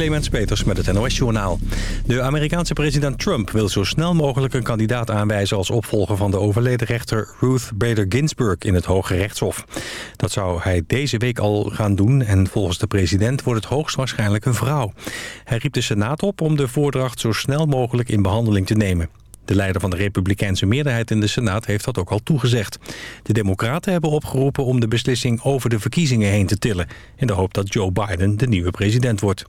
Clemens Peters met het NOS-journaal. De Amerikaanse president Trump wil zo snel mogelijk een kandidaat aanwijzen... als opvolger van de overleden rechter Ruth Bader Ginsburg in het Hoge Rechtshof. Dat zou hij deze week al gaan doen en volgens de president wordt het hoogstwaarschijnlijk een vrouw. Hij riep de Senaat op om de voordracht zo snel mogelijk in behandeling te nemen. De leider van de republikeinse meerderheid in de Senaat heeft dat ook al toegezegd. De democraten hebben opgeroepen om de beslissing over de verkiezingen heen te tillen... in de hoop dat Joe Biden de nieuwe president wordt.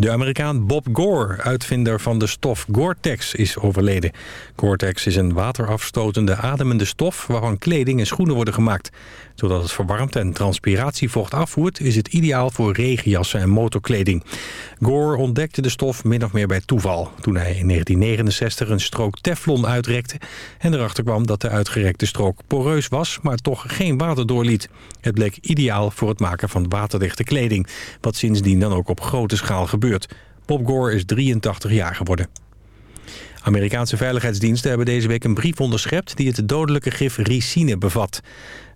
De Amerikaan Bob Gore, uitvinder van de stof Gore-Tex, is overleden. Gore-Tex is een waterafstotende, ademende stof... waarvan kleding en schoenen worden gemaakt. Zodat het verwarmt en transpiratievocht afvoert... is het ideaal voor regenjassen en motorkleding. Gore ontdekte de stof min of meer bij toeval... toen hij in 1969 een strook teflon uitrekte... en erachter kwam dat de uitgerekte strook poreus was... maar toch geen water doorliet. Het bleek ideaal voor het maken van waterdichte kleding... wat sindsdien dan ook op grote schaal gebeurt. Bob Gore is 83 jaar geworden. Amerikaanse veiligheidsdiensten hebben deze week een brief onderschept... die het dodelijke gif ricine bevat.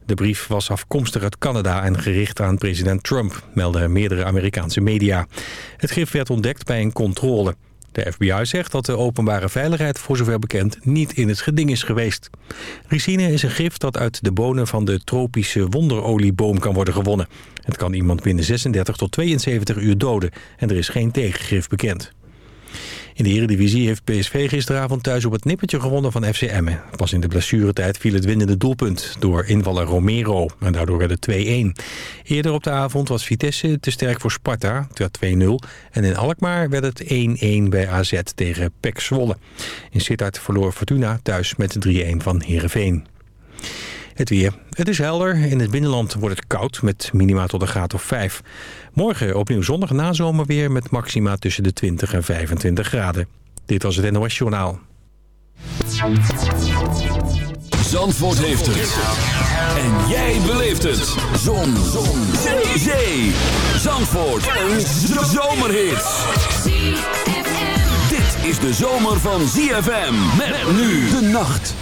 De brief was afkomstig uit Canada en gericht aan president Trump, melden meerdere Amerikaanse media. Het gif werd ontdekt bij een controle. De FBI zegt dat de openbare veiligheid voor zover bekend niet in het geding is geweest. Ricine is een gif dat uit de bonen van de tropische wonderolieboom kan worden gewonnen. Het kan iemand binnen 36 tot 72 uur doden en er is geen tegengif bekend. In de Eredivisie heeft PSV gisteravond thuis op het nippertje gewonnen van FC Emmen. Pas in de blessuretijd viel het winnende doelpunt door invaller Romero. En daardoor werd het 2-1. Eerder op de avond was Vitesse te sterk voor Sparta. Het werd 2-0. En in Alkmaar werd het 1-1 bij AZ tegen PEC Zwolle. In Sittard verloor Fortuna thuis met 3-1 van Heerenveen. Het weer. Het is helder. In het binnenland wordt het koud met minima tot een graad of 5. Morgen opnieuw zondag nazomerweer met maxima tussen de 20 en 25 graden. Dit was het NOS Journaal. Zandvoort heeft het. En jij beleeft het. Zon. Zon. Zee. Zee. Zandvoort. Een zomerhit. Dit is de zomer van ZFM. Met nu de nacht.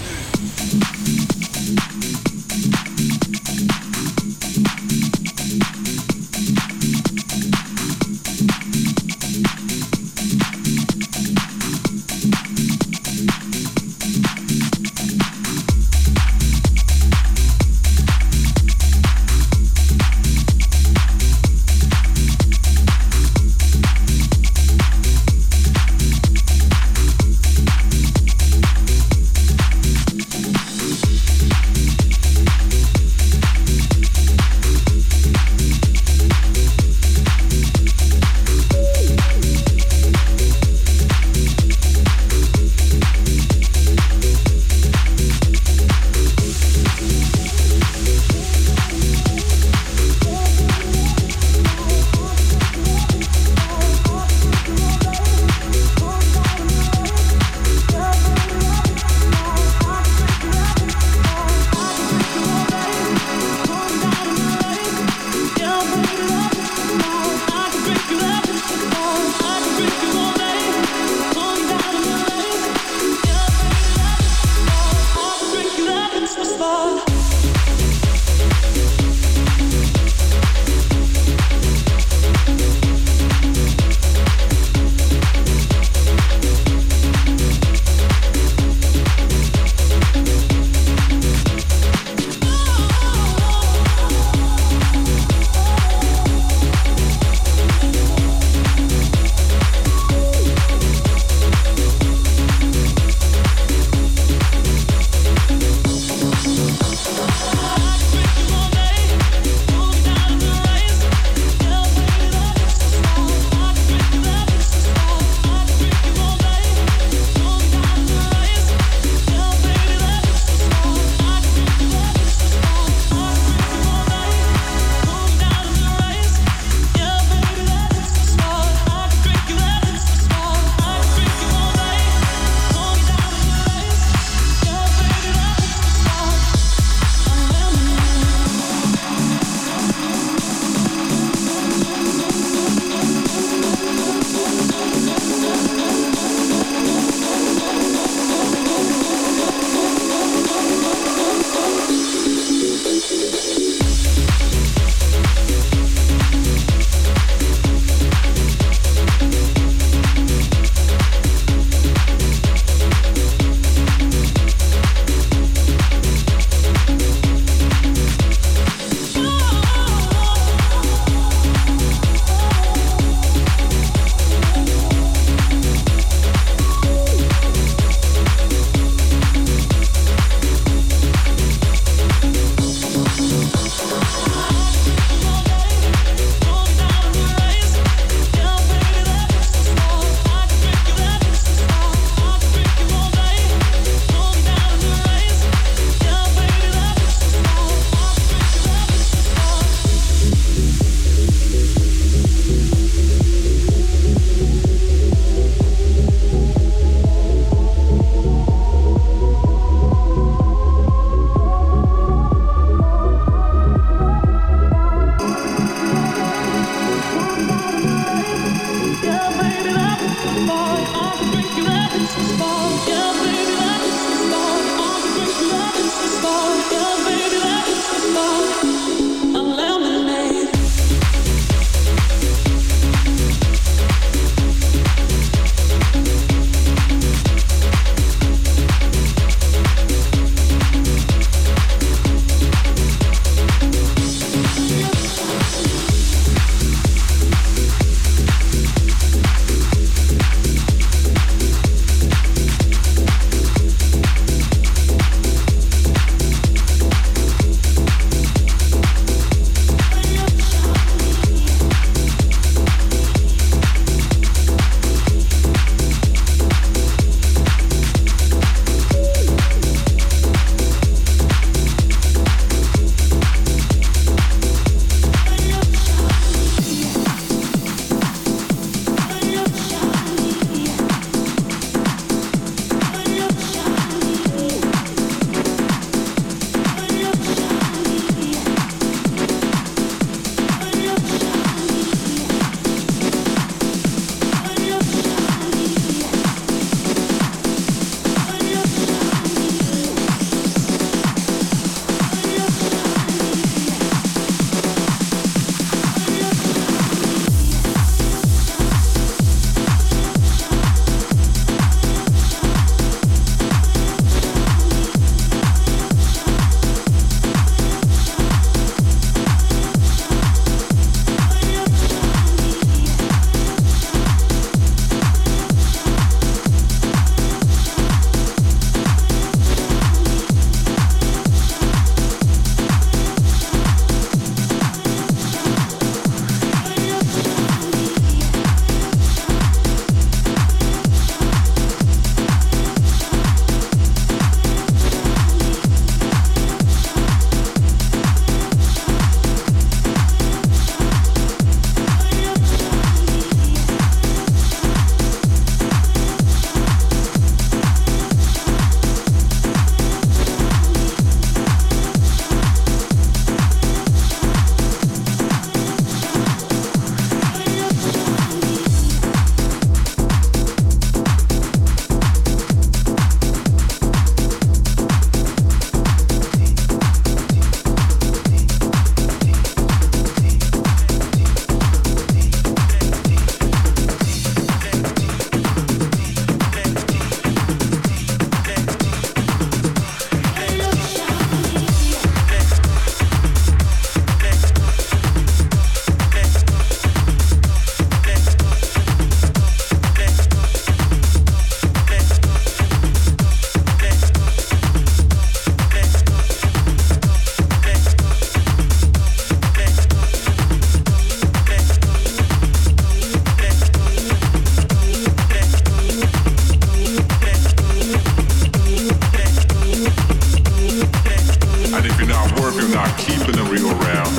keeping a real around.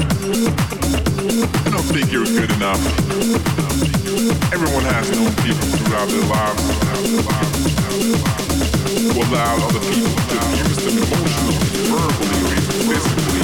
I don't think you're good enough. Everyone has their throughout their lives, other people to verbally, or physically.